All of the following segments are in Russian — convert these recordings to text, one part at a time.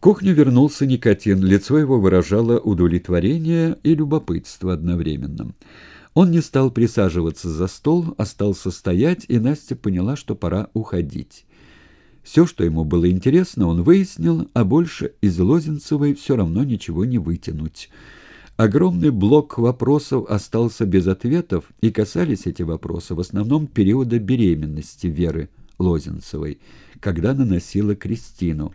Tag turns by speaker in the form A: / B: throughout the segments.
A: кухню вернулся Никотин. Лицо его выражало удовлетворение и любопытство одновременно. Он не стал присаживаться за стол, остался стоять, и Настя поняла, что пора уходить. Все, что ему было интересно, он выяснил, а больше из Лозенцевой все равно ничего не вытянуть. Огромный блок вопросов остался без ответов, и касались эти вопросы в основном периода беременности Веры Лозенцевой, когда наносила Кристину,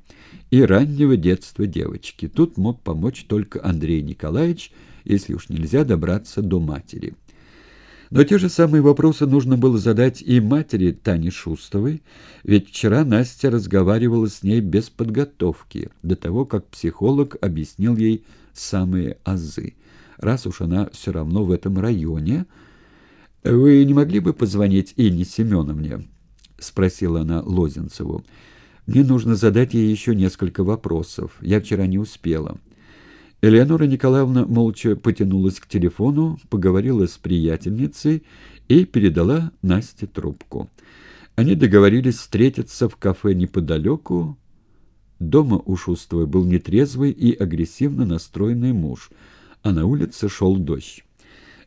A: и раннего детства девочки. Тут мог помочь только Андрей Николаевич, если уж нельзя добраться до матери. Но те же самые вопросы нужно было задать и матери Тане Шустовой, ведь вчера Настя разговаривала с ней без подготовки, до того, как психолог объяснил ей самые азы. Раз уж она все равно в этом районе, «Вы не могли бы позвонить Инне Семеновне?» — спросила она Лозенцеву. «Мне нужно задать ей еще несколько вопросов. Я вчера не успела». Элеонора Николаевна молча потянулась к телефону, поговорила с приятельницей и передала Насте трубку. Они договорились встретиться в кафе неподалеку. Дома у Шустовой был нетрезвый и агрессивно настроенный муж, а на улице шел дождь.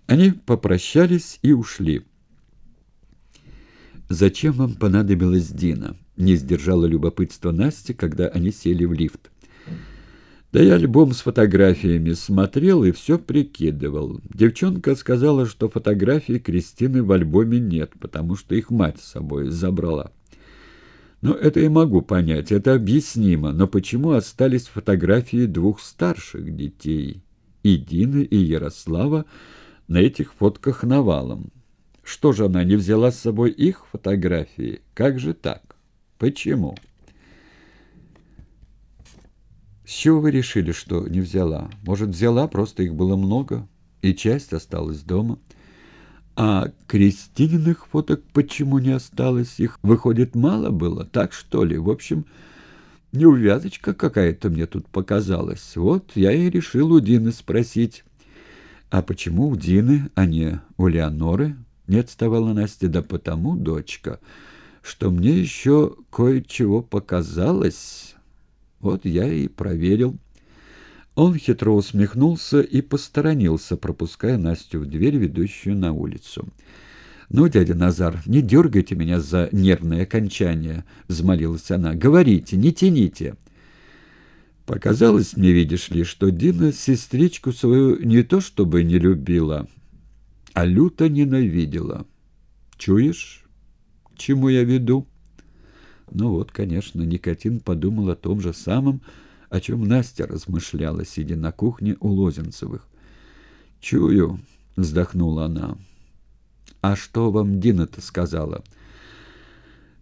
A: Они попрощались и ушли. «Зачем вам понадобилась Дина?» — не сдержала любопытство Насти, когда они сели в лифт. «Да я альбом с фотографиями смотрел и все прикидывал. Девчонка сказала, что фотографий Кристины в альбоме нет, потому что их мать с собой забрала. Ну, это я могу понять, это объяснимо, но почему остались фотографии двух старших детей, и Дины, и Ярослава, на этих фотках навалом?» Что же она не взяла с собой их фотографии? Как же так? Почему? С чего вы решили, что не взяла? Может, взяла, просто их было много, и часть осталась дома. А Кристининых фоток почему не осталось? Их, выходит, мало было, так что ли? В общем, неувязочка какая-то мне тут показалась. Вот я и решил у Дины спросить. А почему у Дины, а не у Леоноры? Не отставала Настя, да потому, дочка, что мне еще кое-чего показалось. Вот я и проверил. Он хитро усмехнулся и посторонился, пропуская Настю в дверь, ведущую на улицу. «Ну, дядя Назар, не дергайте меня за нервное окончание», — взмолилась она. «Говорите, не тяните». Показалось мне, видишь ли, что Дина сестричку свою не то чтобы не любила, а люто ненавидела. Чуешь, к чему я веду? Ну вот, конечно, Никотин подумал о том же самом, о чем Настя размышляла, сидя на кухне у Лозенцевых. «Чую», — вздохнула она. «А что вам Дина-то сказала?»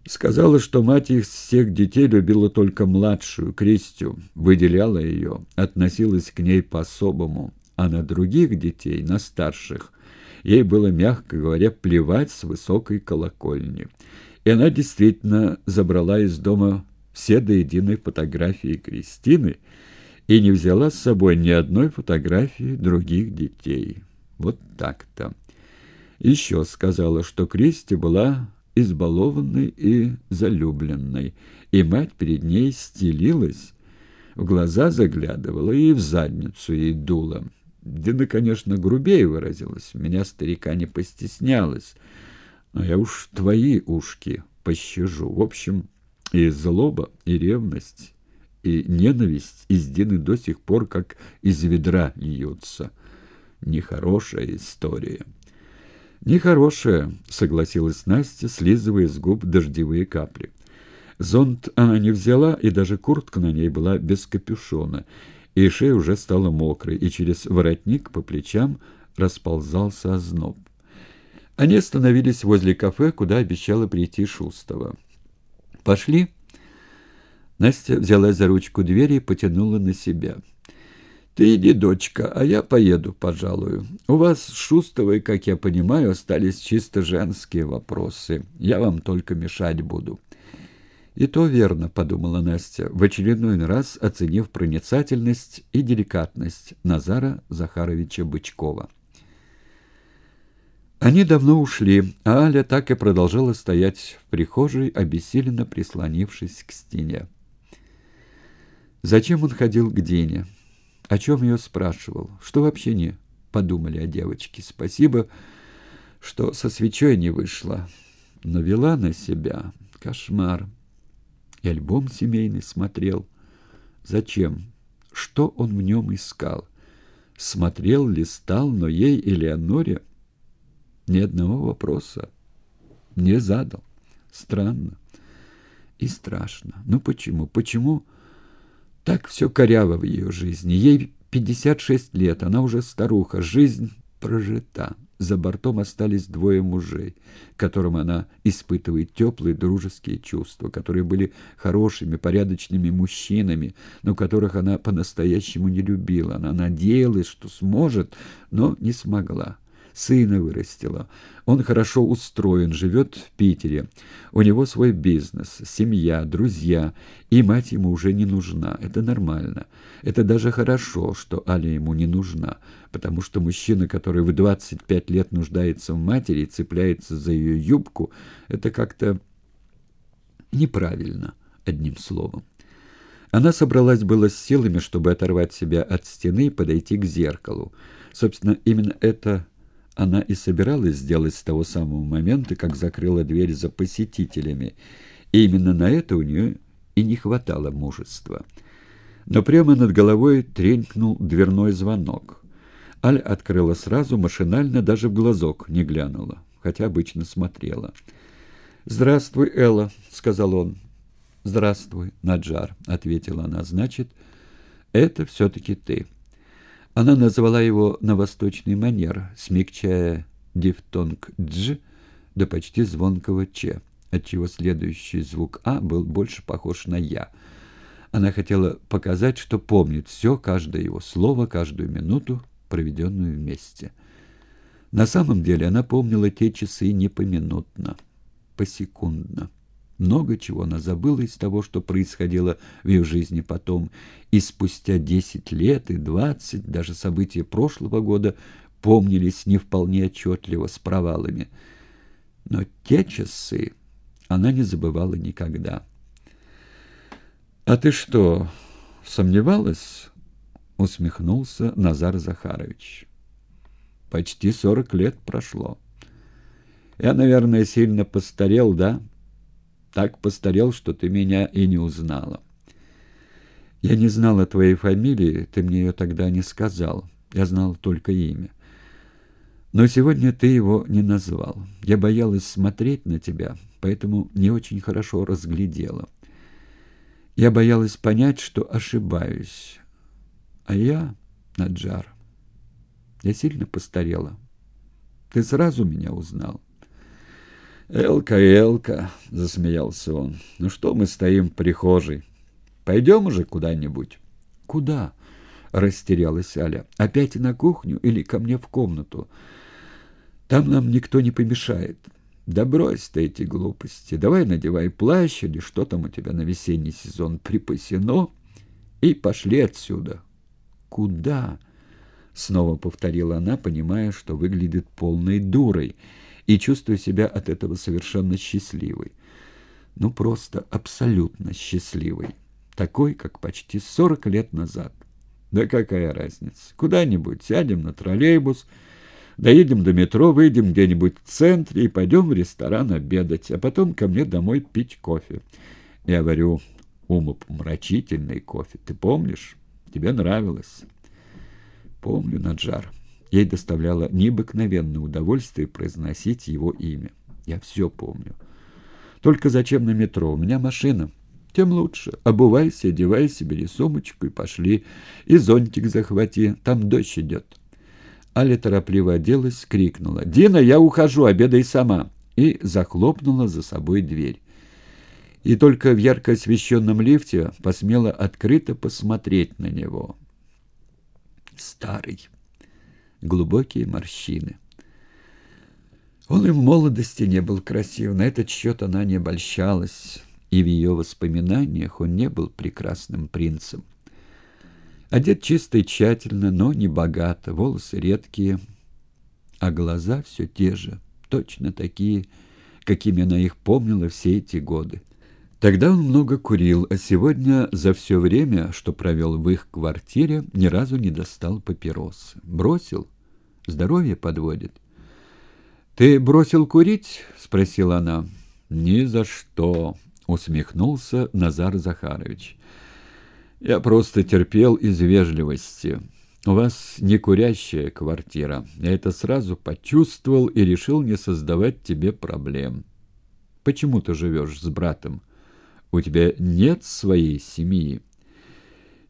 A: Сказала, что мать их всех детей любила только младшую, Кристю, выделяла ее, относилась к ней по-особому, а на других детей, на старших, Ей было, мягко говоря, плевать с высокой колокольни. И она действительно забрала из дома все до единой фотографии Кристины и не взяла с собой ни одной фотографии других детей. Вот так-то. Еще сказала, что Кристи была избалованной и залюбленной, и мать перед ней стелилась, в глаза заглядывала и в задницу ей дула. Дина, конечно, грубее выразилась. Меня старика не постеснялась. Но я уж твои ушки пощажу. В общем, и злоба, и ревность, и ненависть из Дины до сих пор как из ведра льются. Нехорошая история. «Нехорошая», — согласилась Настя, слизывая с губ дождевые капли. Зонт она не взяла, и даже куртка на ней была без капюшона — и шея уже стала мокрой, и через воротник по плечам расползался озноб. Они остановились возле кафе, куда обещала прийти Шустова. «Пошли?» Настя взяла за ручку двери и потянула на себя. «Ты иди, дочка, а я поеду, пожалуй. У вас с Шустовой, как я понимаю, остались чисто женские вопросы. Я вам только мешать буду». «И то верно», — подумала Настя, в очередной раз оценив проницательность и деликатность Назара Захаровича Бычкова. Они давно ушли, а Аля так и продолжала стоять в прихожей, обессиленно прислонившись к стене. Зачем он ходил к Дине? О чем ее спрашивал? Что вообще не подумали о девочке? Спасибо, что со свечой не вышла, но вела на себя. Кошмар. Альбом семейный смотрел. Зачем? Что он в нем искал? Смотрел, листал, но ей, Элеоноре, ни одного вопроса не задал. Странно и страшно. Ну почему? Почему так все коряво в ее жизни? Ей 56 лет, она уже старуха, жизнь прожита. За бортом остались двое мужей, которым она испытывает теплые дружеские чувства, которые были хорошими, порядочными мужчинами, но которых она по-настоящему не любила. Она надеялась, что сможет, но не смогла сына вырастила. Он хорошо устроен, живет в Питере. У него свой бизнес, семья, друзья, и мать ему уже не нужна. Это нормально. Это даже хорошо, что Аля ему не нужна, потому что мужчина, который в 25 лет нуждается в матери и цепляется за ее юбку, это как-то неправильно, одним словом. Она собралась было с силами, чтобы оторвать себя от стены и подойти к зеркалу. Собственно, именно это она и собиралась сделать с того самого момента, как закрыла дверь за посетителями. И именно на это у нее и не хватало мужества. Но прямо над головой тренькнул дверной звонок. Аль открыла сразу, машинально, даже в глазок не глянула, хотя обычно смотрела. «Здравствуй, Элла», — сказал он. «Здравствуй, Наджар», — ответила она. «Значит, это все-таки ты». Она назвала его на восточный манер, смягчая дифтонг «дж» до почти звонкого «ч», отчего следующий звук «а» был больше похож на «я». Она хотела показать, что помнит все, каждое его слово, каждую минуту, проведенную вместе. На самом деле она помнила те часы не поминутно, посекундно. Много чего она забыла из того, что происходило в ее жизни потом, и спустя десять лет и двадцать даже события прошлого года помнились не вполне отчетливо, с провалами. Но те часы она не забывала никогда. «А ты что, сомневалась?» — усмехнулся Назар Захарович. «Почти сорок лет прошло. Я, наверное, сильно постарел, да?» Так постарел, что ты меня и не узнала. Я не знала твоей фамилии, ты мне ее тогда не сказал. Я знал только имя. Но сегодня ты его не назвал. Я боялась смотреть на тебя, поэтому не очень хорошо разглядела. Я боялась понять, что ошибаюсь. А я, Наджар, я сильно постарела. Ты сразу меня узнал. «Элка, Элка!» — засмеялся он. «Ну что мы стоим в прихожей? Пойдем уже куда-нибудь?» «Куда?» — растерялась Аля. «Опять на кухню или ко мне в комнату? Там нам никто не помешает». «Да брось ты эти глупости. Давай надевай плащ или что там у тебя на весенний сезон припасено, и пошли отсюда». «Куда?» — снова повторила она, понимая, что выглядит полной дурой — и чувствую себя от этого совершенно счастливой. Ну, просто абсолютно счастливой. Такой, как почти сорок лет назад. Да какая разница? Куда-нибудь сядем на троллейбус, доедем до метро, выйдем где-нибудь в центре и пойдем в ресторан обедать, а потом ко мне домой пить кофе. Я варю умопомрачительный кофе. Ты помнишь? Тебе нравилось? Помню, Наджар. Ей доставляло необыкновенное удовольствие произносить его имя. Я все помню. Только зачем на метро? У меня машина. Тем лучше. Обувайся, одевайся, бери сумочку и пошли. И зонтик захвати. Там дождь идет. Аля торопливо оделась, крикнула. «Дина, я ухожу, обедай сама!» И захлопнула за собой дверь. И только в ярко освещенном лифте посмела открыто посмотреть на него. Старый глубокие морщины. Он и в молодости не был красив, на этот счет она не обольщалась, и в ее воспоминаниях он не был прекрасным принцем. Одет чисто и тщательно, но не богато, волосы редкие, а глаза все те же, точно такие, какими она их помнила все эти годы. Тогда он много курил, а сегодня за все время, что провел в их квартире, ни разу не достал папиросы. Бросил? Здоровье подводит. «Ты бросил курить?» — спросила она. «Ни за что», — усмехнулся Назар Захарович. «Я просто терпел из вежливости. У вас не курящая квартира. Я это сразу почувствовал и решил не создавать тебе проблем. Почему ты живешь с братом?» У тебя нет своей семьи?»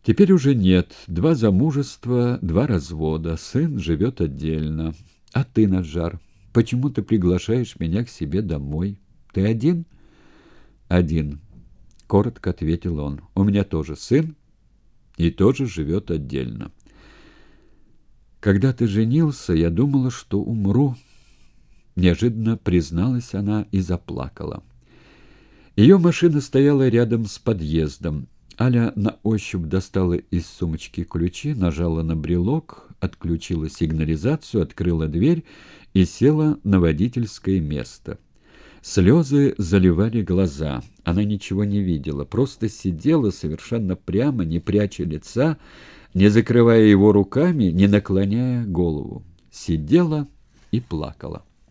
A: «Теперь уже нет. Два замужества, два развода. Сын живет отдельно. А ты, Наджар, почему ты приглашаешь меня к себе домой? Ты один?» «Один», — коротко ответил он. «У меня тоже сын и тоже живет отдельно». «Когда ты женился, я думала, что умру», — неожиданно призналась она и заплакала. Ее машина стояла рядом с подъездом. Аля на ощупь достала из сумочки ключи, нажала на брелок, отключила сигнализацию, открыла дверь и села на водительское место. Слезы заливали глаза. Она ничего не видела, просто сидела совершенно прямо, не пряча лица, не закрывая его руками, не наклоняя голову. Сидела и плакала.